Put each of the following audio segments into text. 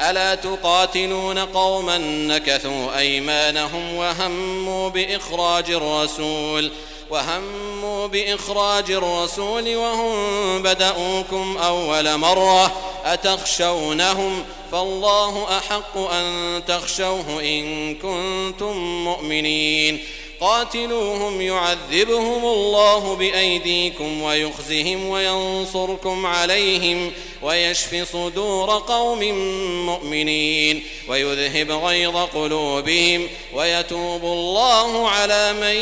ألا تقاتلون قوما نكثوا أيمانهم وهموا بإخراج الرسول وهموا بإخراج الرسول وهم بدأوكم أول مرة أتخشونهم؟ فالله أحق أن تخشوه إن كنتم مؤمنين. قاتلوهم يعذبهم الله بأيديكم ويخزهم وينصركم عليهم. ويشف صدور قوم مؤمنين ويذهب غيظ قلوبهم ويتوب الله على من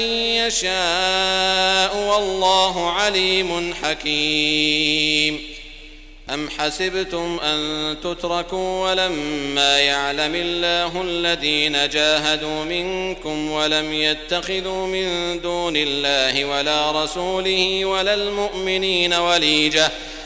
يشاء والله عليم حكيم. أم حسبتم أن تتركوا ولما يعلم الله الذين جاهدوا منكم ولم يتخذوا من دون الله ولا رسوله ولا المؤمنين وليجة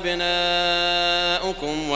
وأبناؤكم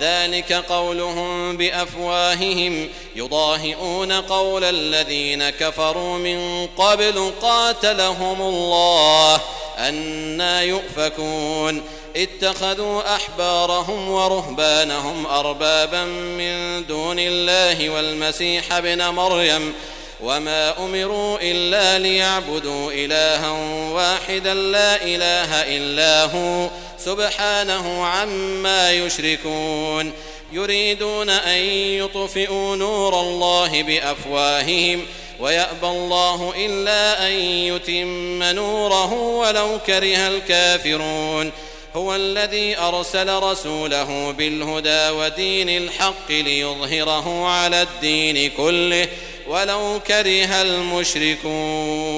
ذلك قولهم بأفواههم يضاهئون قول الذين كفروا من قبل قاتلهم الله أنا يؤفكون اتخذوا أحبارهم ورهبانهم أربابا من دون الله والمسيح ابن مريم وما امروا الا ليعبدوا الها واحدا لا اله الا هو سبحانه عما يشركون يريدون ان يطفئوا نور الله بافواههم ويابى الله الا ان يتم نوره ولو كره الكافرون هو الذي ارسل رسوله بالهدى ودين الحق ليظهره على الدين كله ولو كره المشركون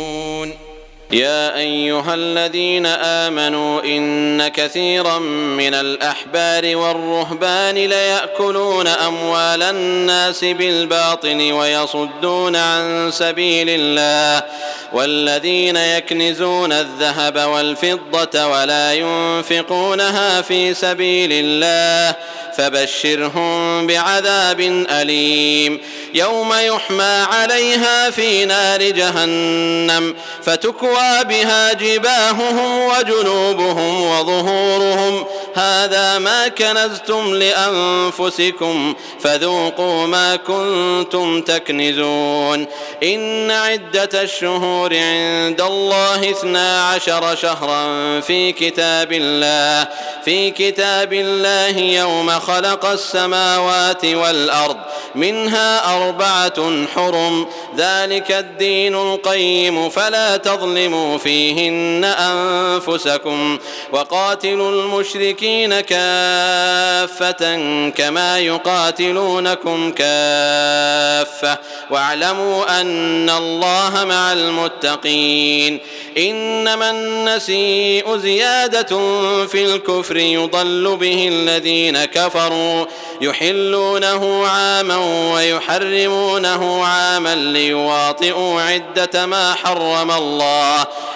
يا أيها الذين آمنوا إن كثيرا من الأحبار والرهبان ليأكلون أموال الناس بالباطل ويصدون عن سبيل الله والذين يكنزون الذهب والفضة ولا ينفقونها في سبيل الله فبشرهم بعذاب أليم يوم يحمى عليها في نار جهنم فتكوى بها جباههم وجنوبهم وظهورهم هذا ما كنزتم لأنفسكم فذوقوا ما كنتم تكنزون. إن عدة الشهور عند الله اثنا عشر شهرا في كتاب الله في كتاب الله يوم خلق السماوات والأرض منها أربعة حرم. ذلك الدين القيم فلا تظلموا فيهن أنفسكم. وقاتلوا المشركين المشركين كافة كما يقاتلونكم كافة. واعلموا أن الله مع المتقين. إنما النسيء زيادة في الكفر يضل به الذين كفروا. يحلونه عاما ويحرمونه عاما ليواطئوا عدة ما حرم الله.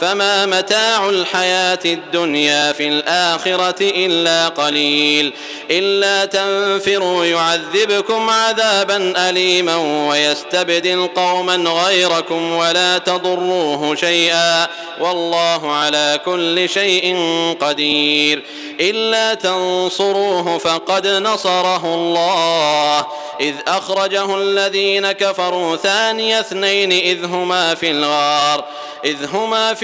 فما متاع الحياة الدنيا في الآخرة إلا قليل. إلا تنفروا يعذبكم عذابا أليما ويستبدل قوما غيركم ولا تضروه شيئا. والله على كل شيء قدير. إلا تنصروه فقد نصره الله. إذ أخرجه الذين كفروا ثاني اثنين إذ هما في الغار. إذ هما في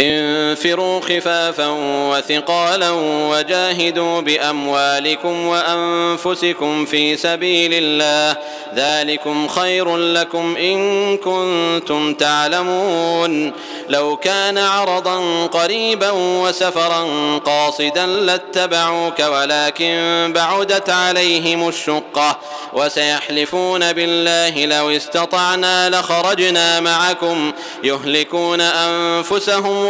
انفروا خفافا وثقالا وجاهدوا بأموالكم وأنفسكم في سبيل الله. ذلكم خير لكم إن كنتم تعلمون. لو كان عرضا قريبا وسفرا قاصدا لاتبعوك ولكن بعدت عليهم الشقة. وسيحلفون بالله لو استطعنا لخرجنا معكم. يهلكون أنفسهم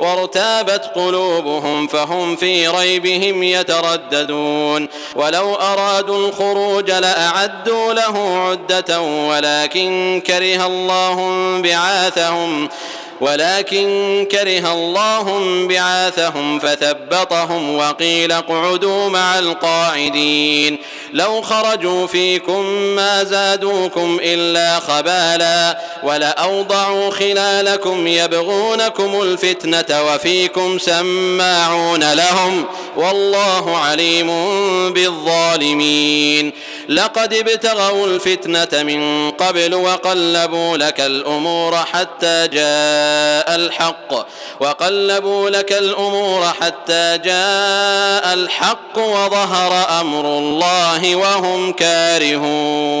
وارتابت قلوبهم فهم في ريبهم يترددون. ولو أرادوا الخروج لأعدوا له عدة ولكن كره الله بعاثهم ولكن كره الله بعاثهم فثبطهم وقيل اقعدوا مع القاعدين. لو خرجوا فيكم ما زادوكم إلا خبالا ولأوضعوا خلالكم يبغونكم الفتنة وفيكم سماعون لهم والله عليم بالظالمين. لقد ابتغوا الفتنة من قبل وقلبوا لك الأمور حتى جاء الحق وقلبوا لك الأمور حتى جاء الحق وظهر أمر الله وهم كارهون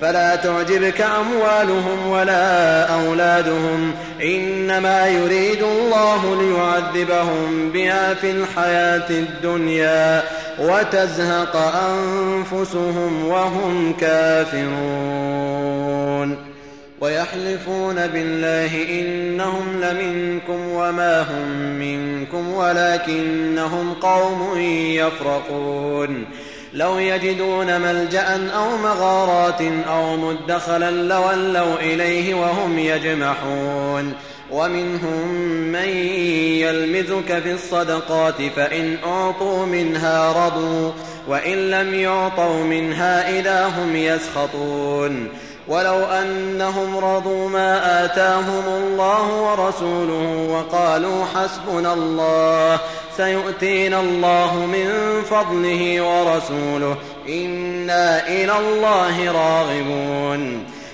فلا تعجبك أموالهم ولا أولادهم. إنما يريد الله ليعذبهم بها في الحياة الدنيا وتزهق أنفسهم وهم كافرون. ويحلفون بالله إنهم لمنكم وما هم منكم ولكنهم قوم يفرقون. لو يجدون ملجأ أو مغارات أو مدخلا لولوا إليه وهم يجمحون. ومنهم من يلمزك في الصدقات فإن أعطوا منها رضوا وإن لم يعطوا منها إذا هم يسخطون. ولو أنهم رضوا ما آتاهم الله ورسوله وقالوا حسبنا الله سيؤتينا الله من فضله ورسوله. إنا إلى الله راغبون.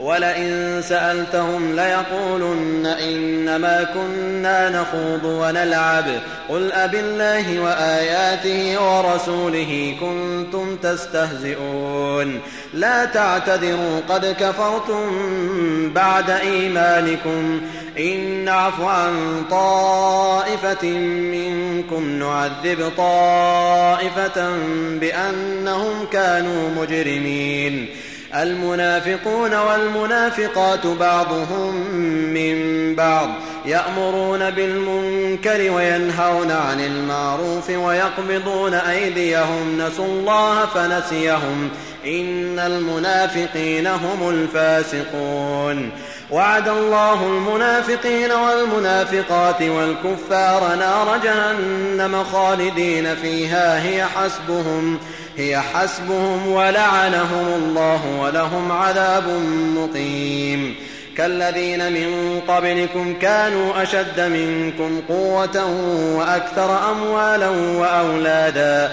ولئن سألتهم ليقولن إنما كنا نخوض ونلعب. قل أبالله وآياته ورسوله كنتم تستهزئون. لا تعتذروا قد كفرتم بعد إيمانكم. إن نعف عن طائفة منكم نعذب طائفة بأنهم كانوا مجرمين. المنافقون والمنافقات بعضهم من بعض يأمرون بالمنكر وينهون عن المعروف ويقبضون أيديهم نسوا الله فنسيهم إن المنافقين هم الفاسقون وعد الله المنافقين والمنافقات والكفار نار جهنم خالدين فيها هي حسبهم هي حسبهم ولعنهم الله ولهم عذاب مقيم. كالذين من قبلكم كانوا أشد منكم قوة وأكثر أموالا وأولادا.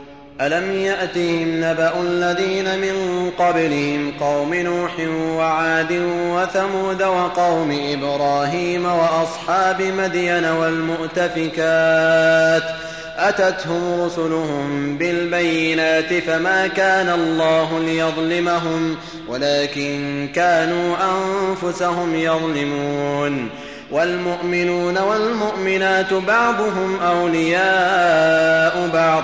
ألم يأتهم نبأ الذين من قبلهم قوم نوح وعاد وثمود وقوم إبراهيم وأصحاب مدين والمؤتفكات أتتهم رسلهم بالبينات فما كان الله ليظلمهم ولكن كانوا أنفسهم يظلمون والمؤمنون والمؤمنات بعضهم أولياء بعض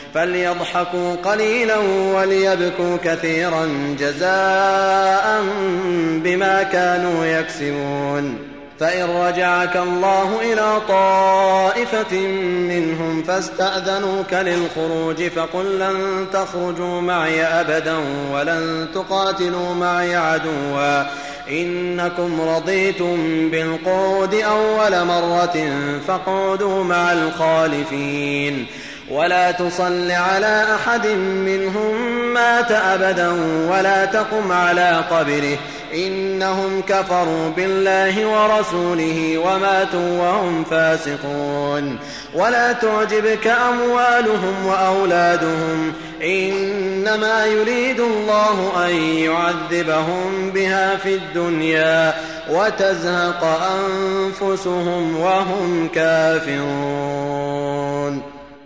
فليضحكوا قليلا وليبكوا كثيرا جزاء بما كانوا يكسبون. فإن رجعك الله إلى طائفة منهم فاستأذنوك للخروج فقل لن تخرجوا معي أبدا ولن تقاتلوا معي عدوا. إنكم رضيتم بالقعود أول مرة فاقعدوا مع الخالفين. ولا تصل على أحد منهم مات أبدا ولا تقم على قبره. إنهم كفروا بالله ورسوله وماتوا وهم فاسقون. ولا تعجبك أموالهم وأولادهم. إنما يريد الله أن يعذبهم بها في الدنيا وتزهق أنفسهم وهم كافرون.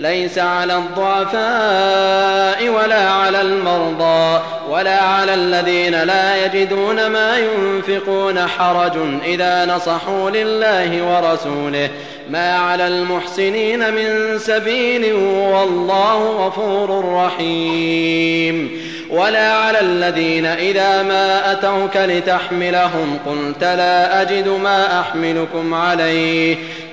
ليس على الضعفاء ولا على المرضى ولا على الذين لا يجدون ما ينفقون حرج إذا نصحوا لله ورسوله. ما على المحسنين من سبيل والله غفور رحيم. ولا على الذين إذا ما أتوك لتحملهم قلت لا أجد ما أحملكم عليه.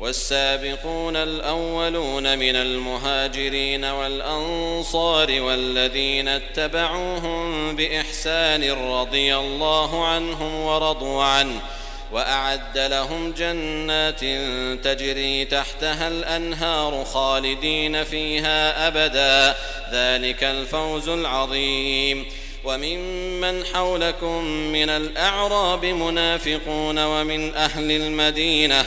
والسابقون الأولون من المهاجرين والأنصار والذين اتبعوهم بإحسان رضي الله عنهم ورضوا عنه وأعد لهم جنات تجري تحتها الأنهار خالدين فيها أبدا. ذلك الفوز العظيم. وممن حولكم من الأعراب منافقون ومن أهل المدينة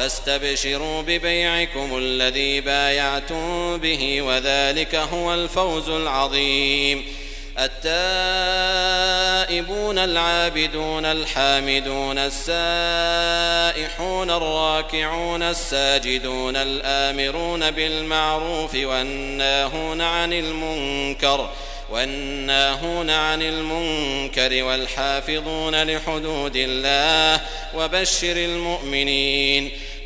فاستبشروا ببيعكم الذي بايعتم به وذلك هو الفوز العظيم. التائبون العابدون الحامدون السائحون الراكعون الساجدون الآمرون بالمعروف والناهون عن المنكر والناهون عن المنكر والحافظون لحدود الله وبشر المؤمنين.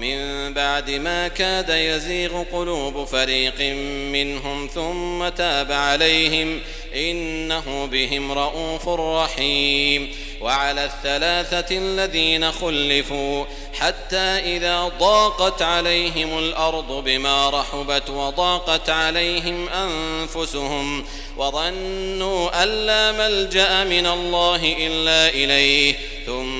من بعد ما كاد يزيغ قلوب فريق منهم ثم تاب عليهم إنه بهم رءوف رحيم وعلى الثلاثة الذين خلفوا حتى إذا ضاقت عليهم الأرض بما رحبت وضاقت عليهم أنفسهم وظنوا أن لا ملجأ من الله إلا إليه ثم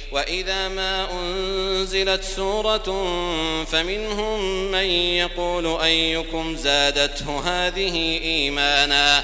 وإذا ما أنزلت سورة فمنهم من يقول أيكم زادته هذه إيمانا